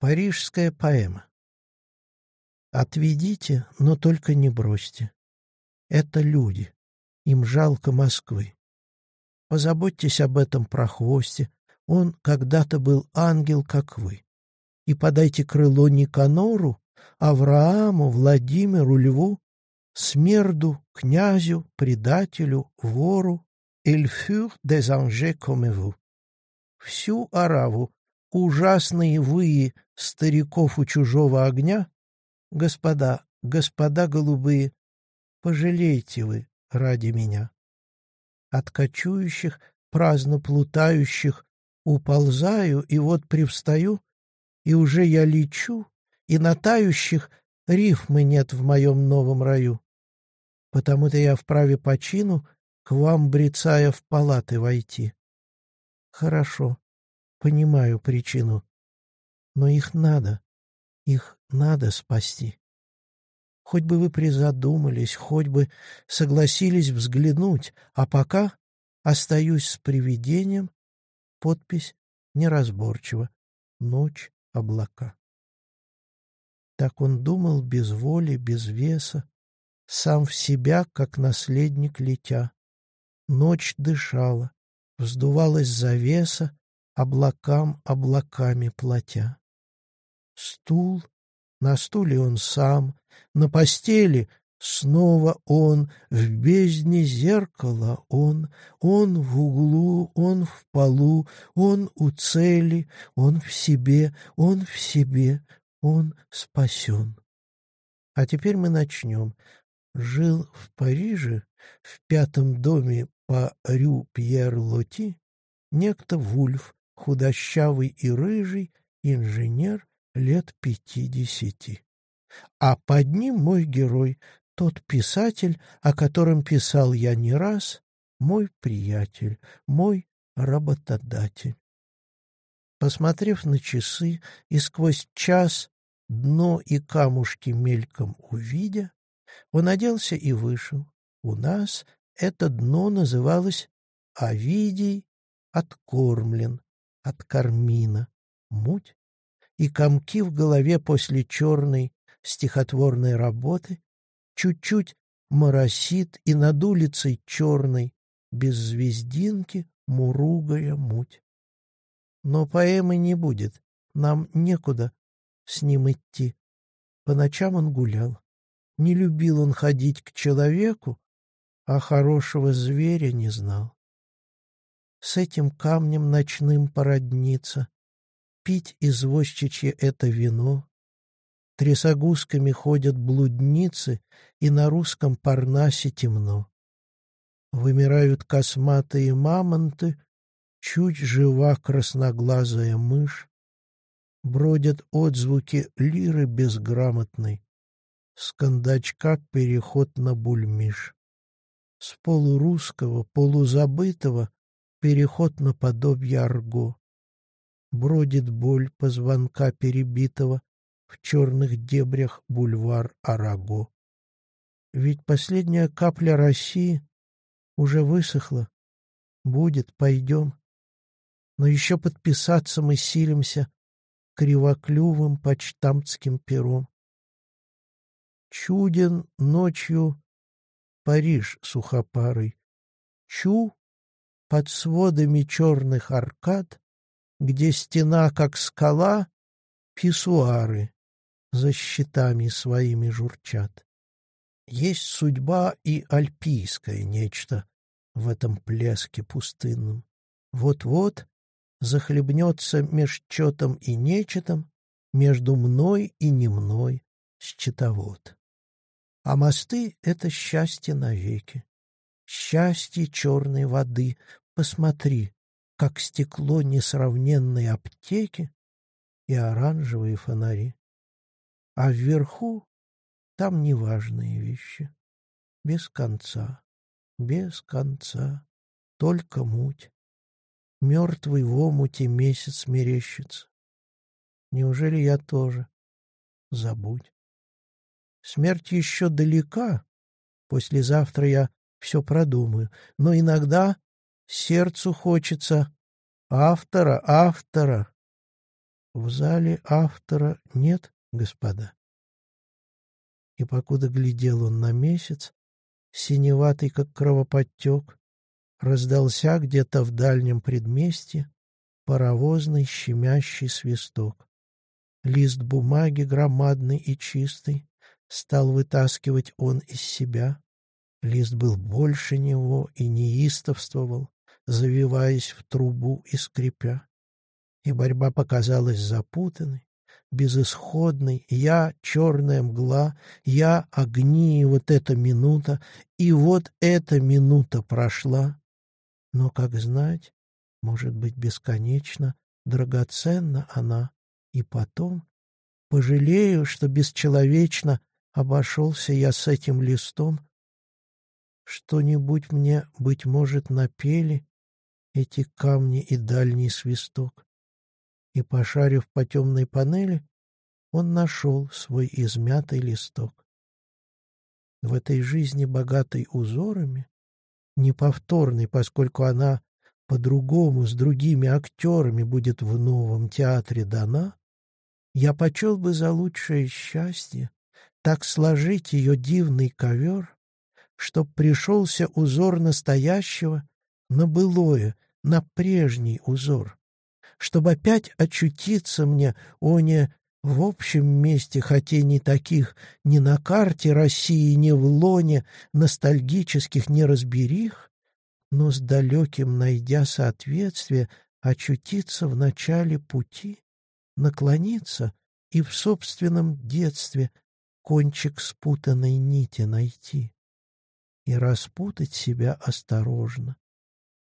Парижская поэма. Отведите, но только не бросьте. Это люди. Им жалко Москвы. Позаботьтесь об этом прохвосте. Он когда-то был ангел, как вы. И подайте крыло Никанору, Аврааму, Владимиру, Льву, Смерду, князю, предателю, вору, Эльфюр des anges comme vous. Всю ораву, ужасные выи стариков у чужого огня, господа, господа голубые, пожалейте вы ради меня. От кочующих, праздно плутающих, уползаю, и вот привстаю, и уже я лечу, и на тающих рифмы нет в моем новом раю. Потому-то я вправе почину к вам, брецая, в палаты войти. Хорошо, понимаю причину. Но их надо, их надо спасти. Хоть бы вы призадумались, хоть бы согласились взглянуть, а пока остаюсь с привидением, подпись неразборчива, ночь, облака. Так он думал без воли, без веса, сам в себя, как наследник летя. Ночь дышала, вздувалась завеса, облакам облаками платя. Стул, на стуле он сам, на постели снова он, в бездне зеркала он, он в углу, он в полу, он у цели, он в себе, он в себе, он спасен. А теперь мы начнем. Жил в Париже, в пятом доме по Рю Пьер-Лоти, некто Вульф, худощавый и рыжий, инженер лет пятидесяти. А под ним мой герой, тот писатель, о котором писал я не раз, мой приятель, мой работодатель. Посмотрев на часы и сквозь час дно и камушки мельком увидя, он оделся и вышел. У нас это дно называлось Овидий откормлен, от кармина, муть, и комки в голове после черной стихотворной работы чуть-чуть моросит и над улицей черной, без звездинки, муругая муть. Но поэмы не будет, нам некуда с ним идти. По ночам он гулял. Не любил он ходить к человеку, а хорошего зверя не знал с этим камнем ночным породниться, пить извозчичье это вино. Трясогузками ходят блудницы, и на русском парнасе темно. Вымирают косматые мамонты, чуть жива красноглазая мышь. Бродят отзвуки лиры безграмотной, с кондачка переход на бульмиш. С полурусского, полузабытого переход на подобие арго. Бродит боль позвонка перебитого в черных дебрях бульвар Араго. Ведь последняя капля России уже высохла. Будет, пойдем. Но еще подписаться мы силимся кривоклювым почтамтским пером. Чуден ночью Париж сухопарый. Чу под сводами черных аркад, где стена, как скала, писсуары за щитами своими журчат. Есть судьба и альпийское нечто в этом плеске пустынном. Вот-вот захлебнется меж четом и нечетом, между мной и не мной, счетовод. А мосты — это счастье навеки счастье черной воды. Посмотри, как стекло несравненной аптеки и оранжевые фонари. А вверху там неважные вещи. Без конца, без конца, только муть. Мертвый в омуте месяц мерещится. Неужели я тоже? Забудь. Смерть еще далека. Послезавтра я все продумаю. Но иногда сердцу хочется автора, автора. В зале автора нет, господа. И покуда глядел он на месяц, синеватый, как кровоподтек, раздался где-то в дальнем предместье паровозный щемящий свисток. Лист бумаги громадный и чистый стал вытаскивать он из себя. Лист был больше него и неистовствовал, завиваясь в трубу и скрипя. И борьба показалась запутанной, безысходной. Я — черная мгла, я — огни, и вот эта минута, и вот эта минута прошла. Но, как знать, может быть, бесконечно драгоценна она, и потом пожалею, что бесчеловечно обошелся я с этим листом. Что-нибудь мне, быть может, напели эти камни и дальний свисток. И, пошарив по темной панели, он нашел свой измятый листок. В этой жизни, богатой узорами, неповторной, поскольку она по-другому с другими актерами будет в новом театре дана, я почел бы за лучшее счастье так сложить ее дивный ковер, чтоб пришелся узор настоящего на былое, на прежний узор, чтобы опять очутиться мне, о не в общем месте, хотя не таких, ни на карте России, ни в лоне ностальгических неразберих, но с далеким, найдя соответствие, очутиться в начале пути, наклониться и в собственном детстве кончик спутанной нити найти и распутать себя осторожно,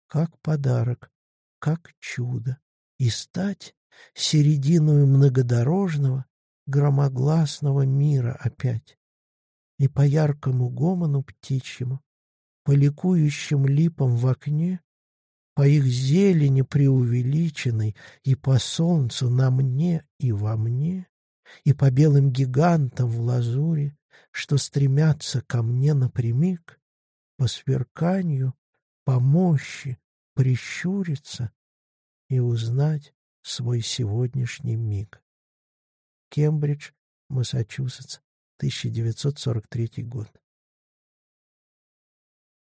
как подарок, как чудо, и стать серединой многодорожного, громогласного мира опять. И по яркому гомону птичьему по ликующим липам в окне, по их зелени преувеличенной и по солнцу на мне и во мне, и по белым гигантам в лазуре, что стремятся ко мне напрямик, по сверканию, по мощи прищуриться и узнать свой сегодняшний миг. Кембридж, Массачусетс, 1943 год.